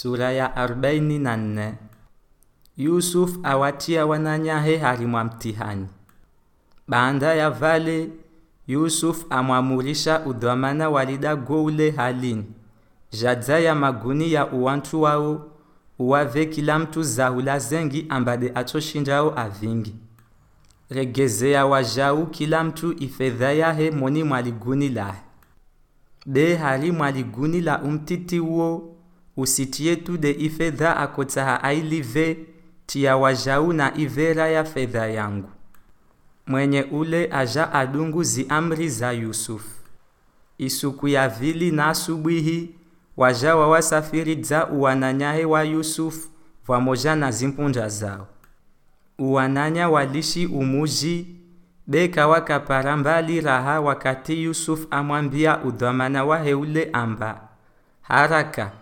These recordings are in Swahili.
Sura ya arobaini na nne. Yusuf awatia wananyahe harimwa mtihani. Baanda ya vale Yusuf amwamurisha udhamana walida goule halini jadza ya maguni ya uwantu wao uwave kila mtu zahula zengi ambade atoshinjao avingi regezea wajau kila mtu ifedha yahe moni mwaliguni lahe be hari mwaliguni la umtiti uo usitie tu de ifedha akotsaha ailive tia wajau na ivera ya fedha yangu mwenye ule aja adungu zi amri za Yusufu. Isuku ya vili na asubuhi waja wa wasafiri dza uwananyahe wa Yusufu vamoja na zimpunja zao. Uwananya walishi umuji beka wakapara mbali raha wakati Yusufu amwambia udhamana wahe ule amba haraka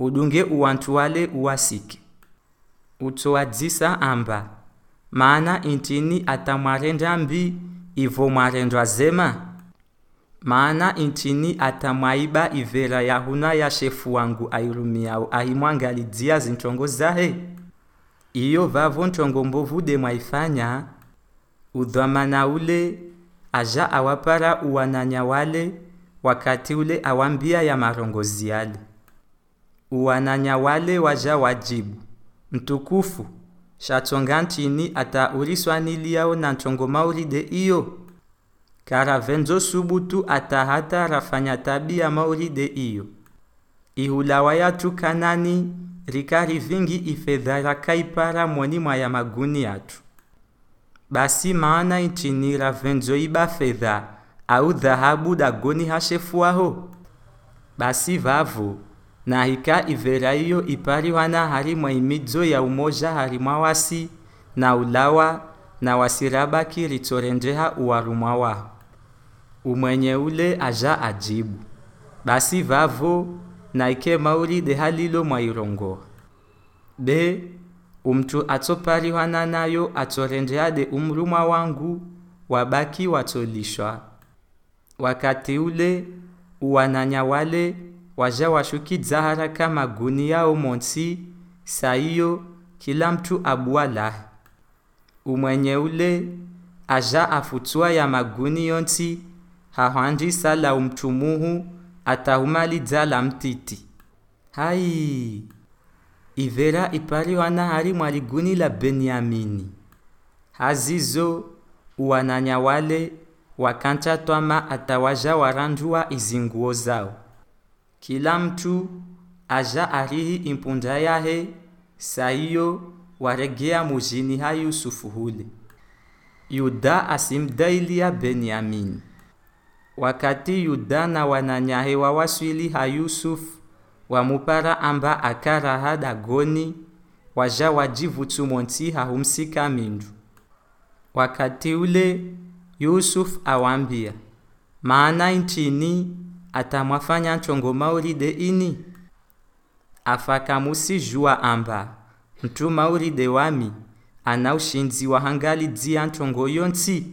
udunge uwantu wale uwasike utsowadzisa amba maana intini atamwarenda mbi ivo mwarendwa zema? Maana intini atamwaiba ivera yahuna ya shefu wangu airumiao ahimwangalidzia zintongo zahe? Iyo vavo ntongo mbovu de mwaifanya udhamana ule aja awapara uwananya wale wakati ule awambia ya marongozi yale uwananya wale waja wajibu. Mtukufu shatsonga ntini ata uliswaniliao na ntongo mauride iyo. Karavenzo subutu ata hata rafanya tabia maulide iyo. Ihulawa yatu kanani rikari vingi ifedha rakaipara moni mwa ya maguni yatu. Basi maana intini ravenzo iba fedha au dhahabu dagoni hashefuaho. Basi vavo na hika ivera iyo ipariwana harimwa imidzo ya umoja harimwa wasi na ulawa na wasirabaki ritorenjeha uwarumwa waho umwenye ule aja ajibu. Basi vavo na ike mauri dehalilo mwairongoa be umtu atsopariwana nayo atorendeha de umrumwa wangu wabaki watolishwa wakati ule uwananya wale waja washukidza kama maguni yao monsi saiyo kila mtu abua lahe umwenye ule aja afutua ya maguni yonsi hahwandisa la umtumuhu atahumalidza la mtiti. Hai! Ivera ipariwana hari mwaliguni la benyamini. Hazizo uwananya wale wakanta twama atawaja warandua izinguo zao kila mtu aja arihi impunda yahe saiyo waregea mujini ha yusufu hule yuda asimdailia benyamini wakati yuda na wananyahe wawaswili ha yusufu wamupara amba akaraha dagoni waja wajivutu monti hahumsika mindu. Wakati ule yusufu awambia maana intini atamwafanya nchongo maulide ini. Afakamusi jua amba. Mtu mauride wami. Ana ushinzi wa hangali dzia nchongo yonsi.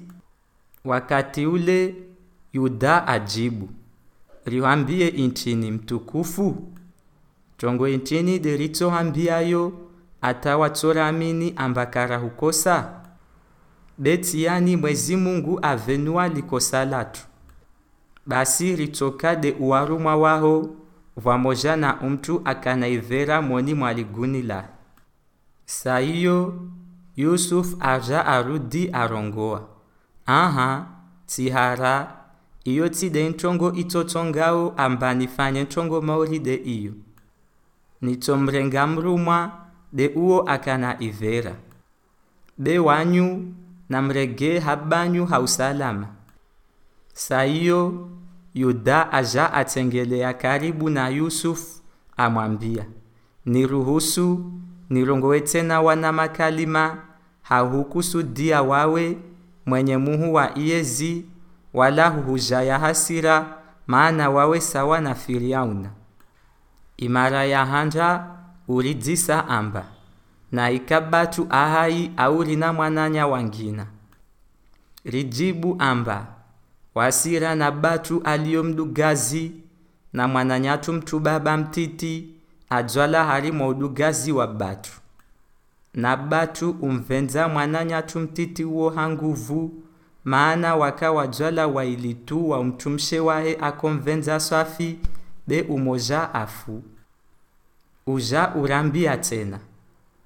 Wakati ule yuda ajibu. Riwambie intini mtukufu. Chongo intini deritsohambiayo atawatsoramini ambakara hukosa. Betiani mwezi mungu avenua likosa latu basi ritoka de uwarumwa waho vamoja na umtu akanaivera moni mwaliguni la. Saiyo yusuf aja arudi arongoa. Aha tihara iyo tide ntongo itotongao ambanifanye ntongo mauride iyo. Nitomrenga mrumwa de uo akana ivera. Be wanyu namrege habanyu hausalama. Saiyo yuda aja atengelea karibu na yusufu amwambia niruhusu nirongowe tena wana makalima. Hahukusudia wawe mwenye muhu wa iyezi wala huhujaya hasira maana wawe sawa na firiauna imara ya hanja ulidzisa amba na ikabatu ahai au na mwananya wangina. Rijibu amba wasira na batu aliyomdugazi na mwananyatu mtu baba mtiti adzwala mwa udugazi wa batu. Na batu umvenza mwananyatu mtiti uwo hanguvu maana waka wadzwala wailitu wa umtumshe wahe akomvenza swafi be umoja afu. Uja urambia tena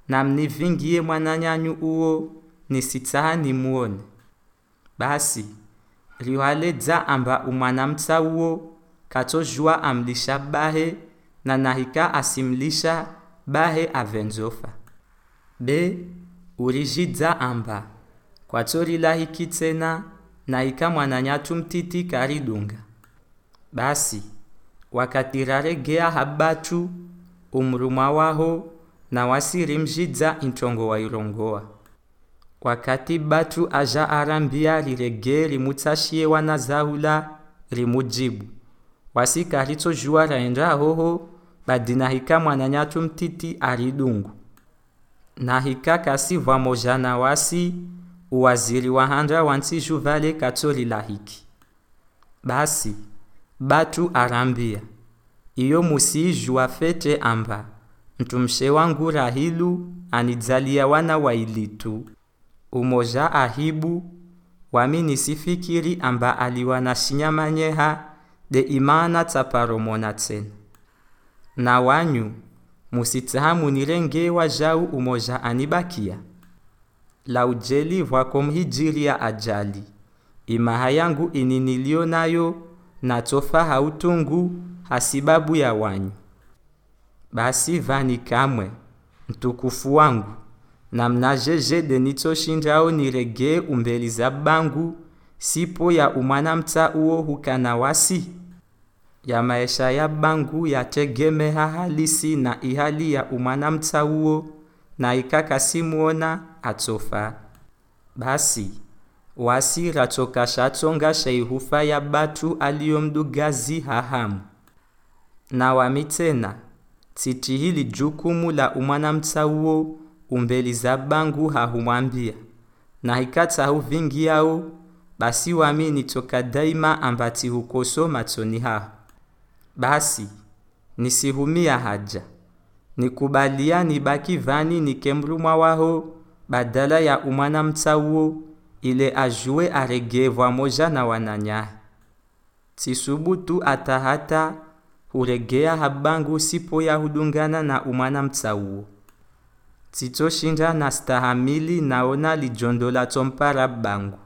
na mnivingie mwananyanyu uwo nisitsaha nimuone. Basi riwaledza amba umwanamtsa uwo katojua amlisha bahe na nahika asimlisha bahe avenzofa. B urijidza amba. Na nahika mwananyatu mtiti karidunga basi wakati raregea habatu umrumwa waho na wasirimjidza intongo wa wairongoa wakati batu aja arambia rimutsashie wana limujibu. Rimujibu wasikaritojua raenda hoho badinahika mwananyatu mtiti aridungu nahika kasivwa moja na wasi uwaziri wa handa wansi juvale katsolilahiki basi batu arambia iyo musiijua fete amba. Mtumshe wangu rahilu anidzalia wana wailitu umoja ahibu wamini sifikiri amba aliwana shinyamanyeha de imana taparomona tsena na wanyu musitsahamu nirengewa jau umoja anibakia. Laujeli vwakomhijiria ajali imaha yangu ini niliyo nayo natofa hautungu hasibabu ya wanyu. Basi vani kamwe mtukufu wangu na mnajejede nitoshinjao niregee umbeli za bangu. Sipo ya umwana mta uo hukana wasi. Ya maisha ya bangu yategemeha halisi na ihali ya umwana mta uo. Na ikakasimuona atofa basi wasi ratoka shatonga shaihufa ya batu aliyomdugazi hahamu na wami tena hili jukumu la umwana mta uwo umbeli za bangu hahumwambia. Na ikata vingi yao basi wamini toka daima ambati hukoso matsoni haho basi nisihumia haja nikubalia nibaki vani nikemrumwa waho badala ya umwana mtauo ile ajue aregevwa moja na wananyahe tisubutu atahata huregea habangu sipo ya hudungana na umwana mta uwo titoshinda na stahamili naona lijondola tompara bangu